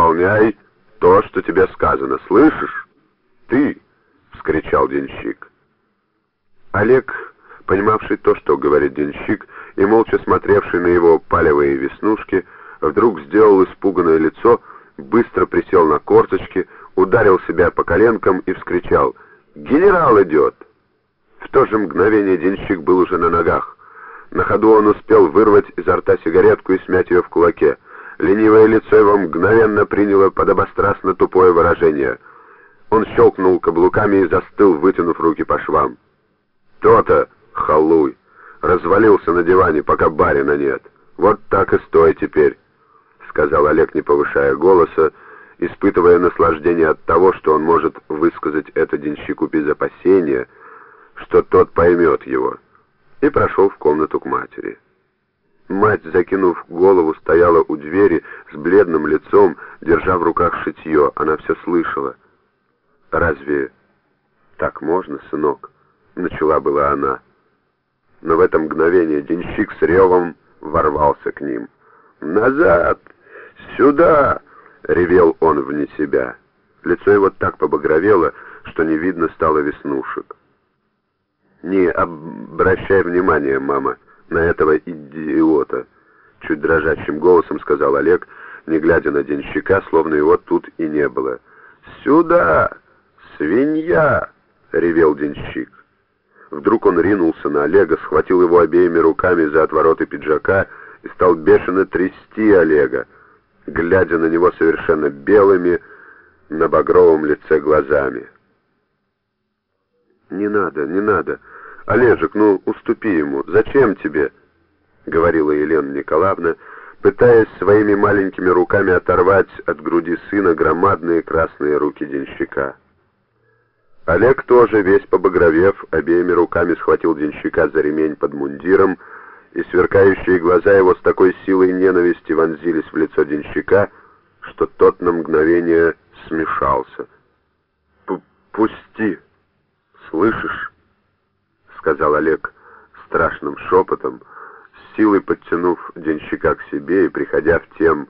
исполняй то, что тебе сказано, слышишь? Ты!» — вскричал денщик. Олег, понимавший то, что говорит денщик, и молча смотревший на его палевые веснушки, вдруг сделал испуганное лицо, быстро присел на корточки, ударил себя по коленкам и вскричал «Генерал идет!». В то же мгновение денщик был уже на ногах. На ходу он успел вырвать изо рта сигаретку и смять ее в кулаке. Ленивое лицо его мгновенно приняло подобострастно тупое выражение. Он щелкнул каблуками и застыл, вытянув руки по швам. «То-то, халуй, развалился на диване, пока барина нет. Вот так и стой теперь», — сказал Олег, не повышая голоса, испытывая наслаждение от того, что он может высказать это денщику без опасения, что тот поймет его, и прошел в комнату к матери. Мать, закинув голову, стояла у двери с бледным лицом, держа в руках шитье. Она все слышала. «Разве так можно, сынок?» — начала была она. Но в это мгновение денщик с ревом ворвался к ним. «Назад! Сюда!» — ревел он вне себя. Лицо его так побагровело, что не видно стало веснушек. «Не обращай внимания, мама, на этого идиота», — чуть дрожащим голосом сказал Олег, не глядя на денщика, словно его тут и не было. «Сюда! Свинья!» — ревел денщик. Вдруг он ринулся на Олега, схватил его обеими руками за отвороты пиджака и стал бешено трясти Олега, глядя на него совершенно белыми, на багровом лице глазами. «Не надо, не надо. Олежек, ну уступи ему. Зачем тебе?» — говорила Елена Николаевна, пытаясь своими маленькими руками оторвать от груди сына громадные красные руки денщика. Олег тоже, весь побагровев, обеими руками схватил денщика за ремень под мундиром, и сверкающие глаза его с такой силой ненависти вонзились в лицо денщика, что тот на мгновение смешался. «Пусти!» «Слышишь?» — сказал Олег страшным шепотом, с силой подтянув денщика к себе и приходя в тем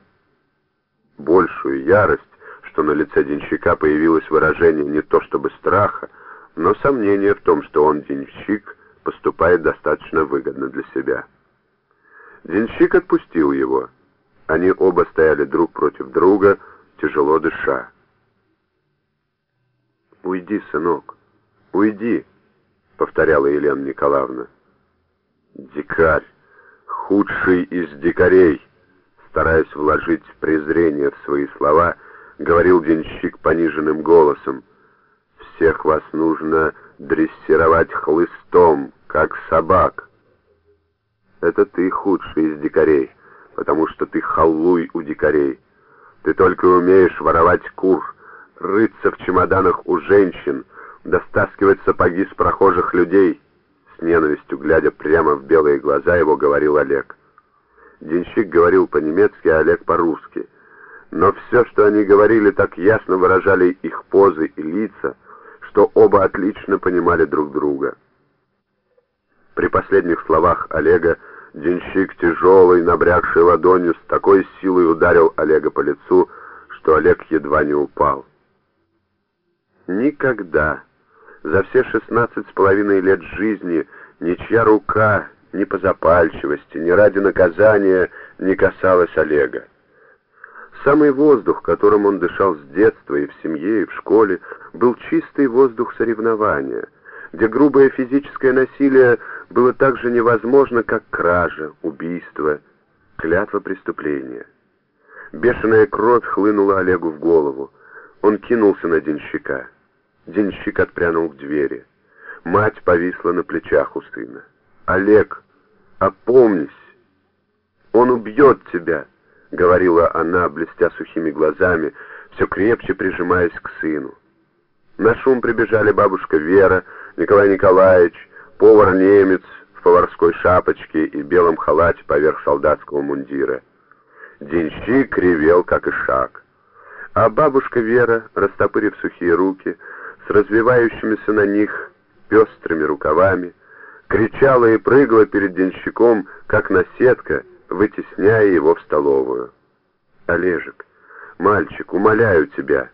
большую ярость, что на лице денщика появилось выражение не то чтобы страха, но сомнение в том, что он, денщик, поступает достаточно выгодно для себя. Денщик отпустил его. Они оба стояли друг против друга, тяжело дыша. «Уйди, сынок!» «Уйди», — повторяла Елена Николаевна. «Дикарь, худший из дикарей», стараясь вложить презрение в свои слова, говорил денщик пониженным голосом. «Всех вас нужно дрессировать хлыстом, как собак». «Это ты худший из дикарей, потому что ты халуй у дикарей. Ты только умеешь воровать кур, рыться в чемоданах у женщин, достаскивать сапоги с прохожих людей, с ненавистью глядя прямо в белые глаза его говорил Олег. Денщик говорил по-немецки, а Олег по-русски. Но все, что они говорили, так ясно выражали их позы и лица, что оба отлично понимали друг друга. При последних словах Олега денщик тяжелой, набрякшей ладонью с такой силой ударил Олега по лицу, что Олег едва не упал. Никогда за все шестнадцать с половиной лет жизни ничья рука ни по запальчивости, ни ради наказания не касалась Олега. Самый воздух, которым он дышал с детства и в семье, и в школе, был чистый воздух соревнования, где грубое физическое насилие было так же невозможно, как кража, убийство, клятва преступления. Бешеная кровь хлынула Олегу в голову. Он кинулся на денщика. Денщик отпрянул к двери. Мать повисла на плечах у сына. «Олег, опомнись! Он убьет тебя!» — говорила она, блестя сухими глазами, все крепче прижимаясь к сыну. На шум прибежали бабушка Вера, Николай Николаевич, повар-немец в поварской шапочке и белом халате поверх солдатского мундира. Денщик кривел, как и шаг. А бабушка Вера, растопырив сухие руки, с развивающимися на них пестрыми рукавами, кричала и прыгала перед денщиком, как наседка, вытесняя его в столовую. «Олежек, Мальчик, умоляю тебя».